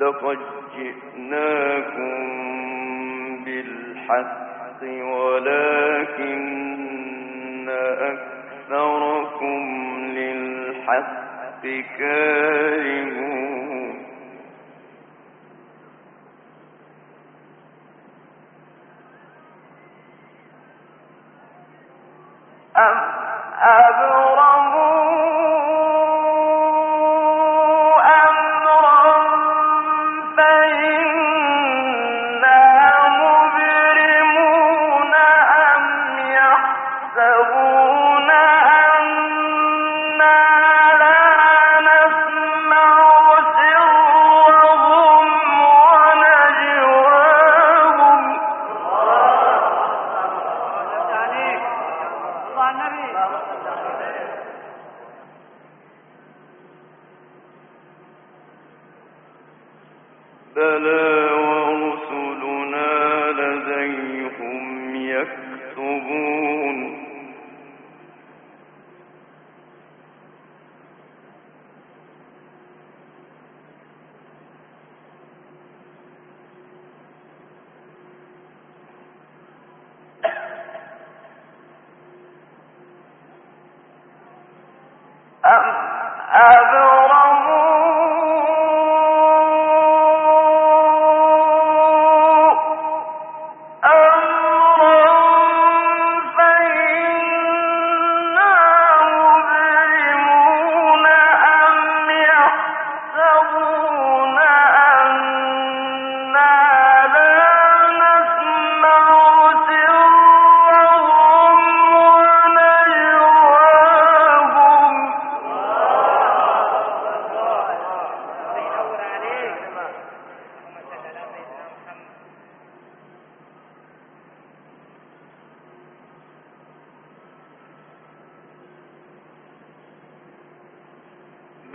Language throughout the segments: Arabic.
لقد جئناكم بالحق ولكن للحق كارهون. أم أبرموا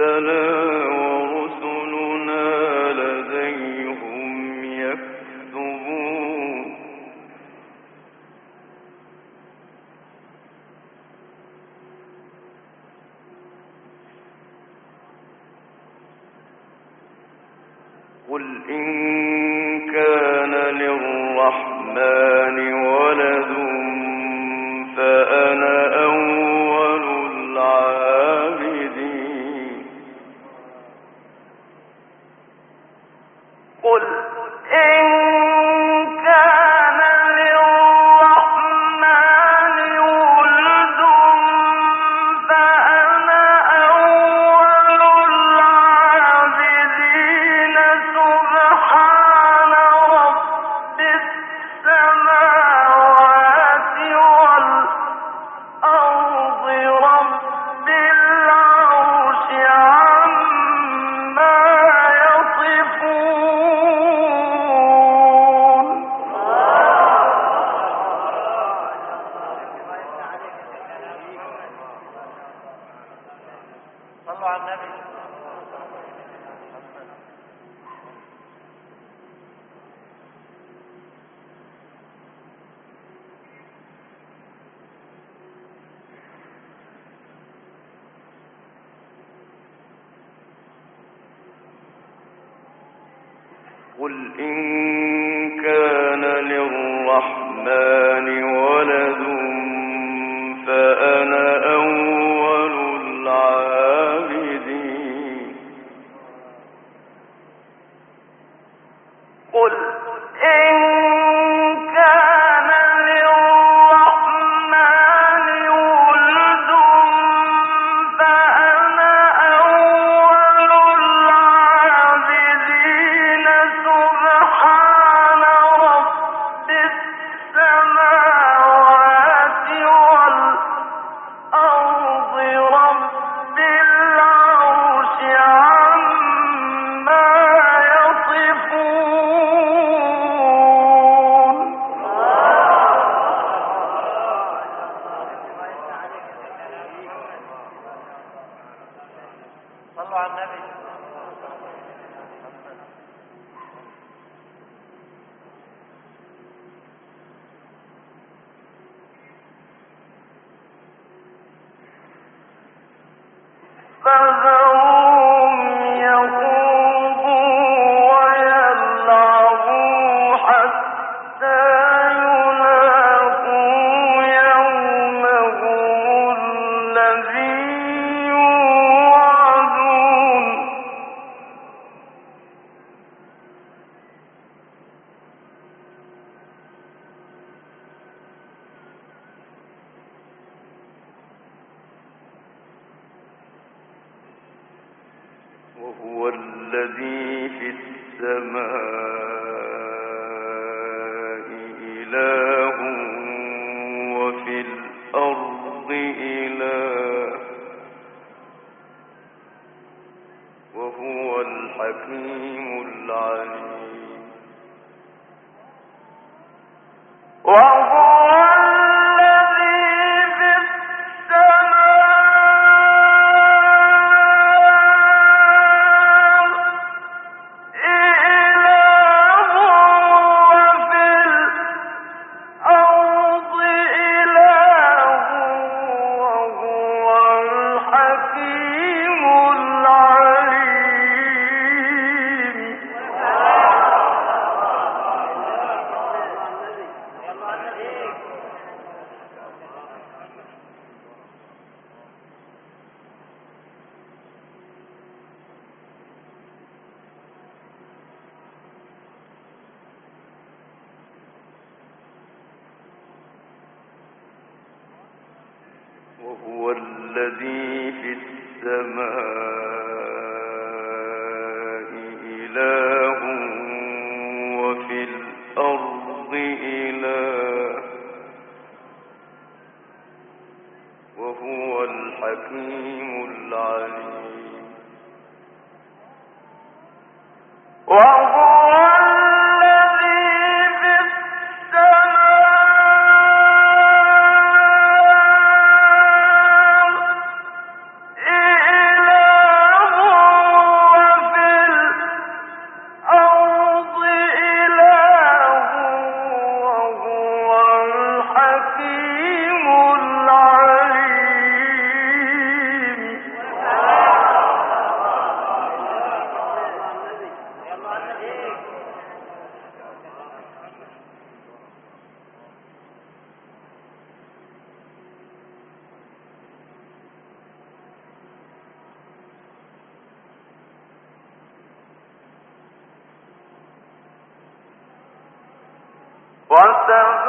قل قل إن كان للرحمن وهو الذي في السماء.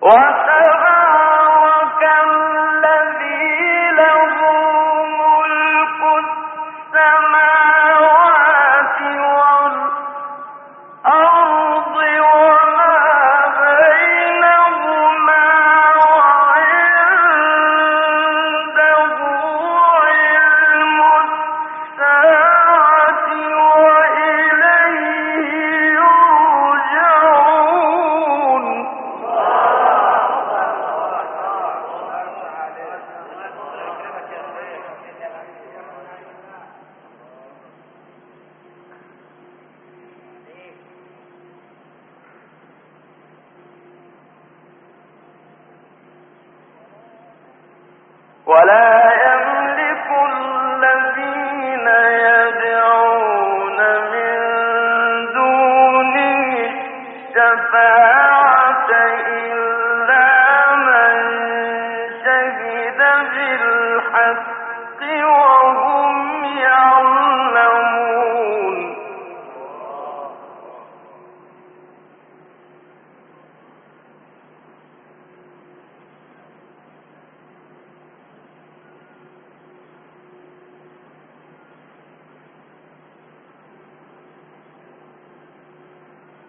What? ولا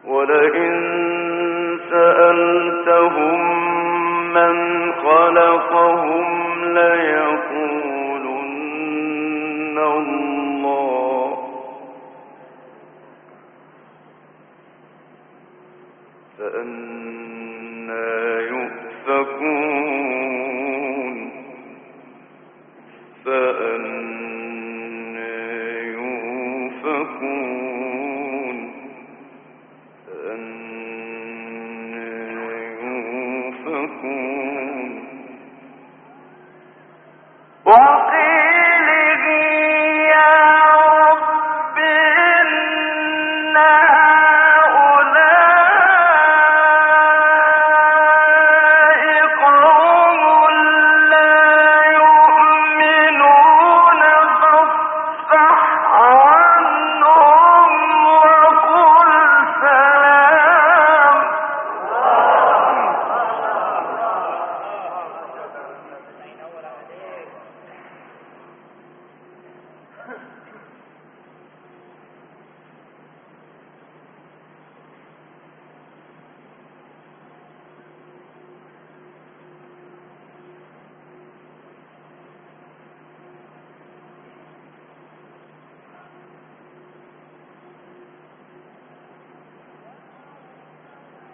ولئن سألتهم من خلقهم ليقولون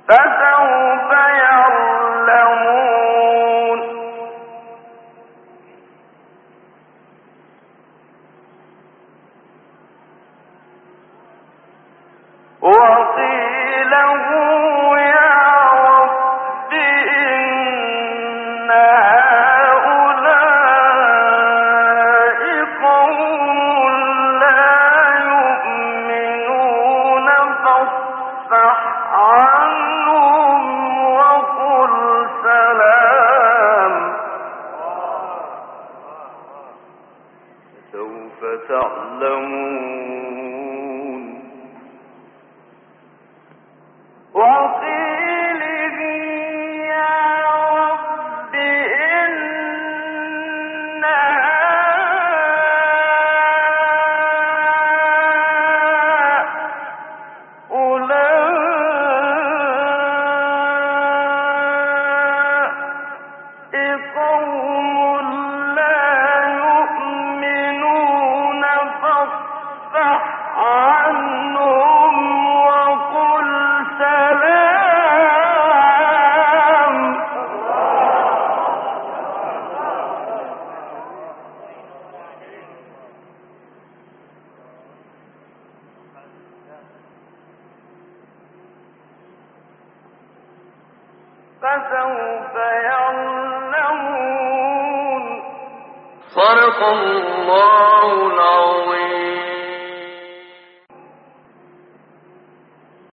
فسوف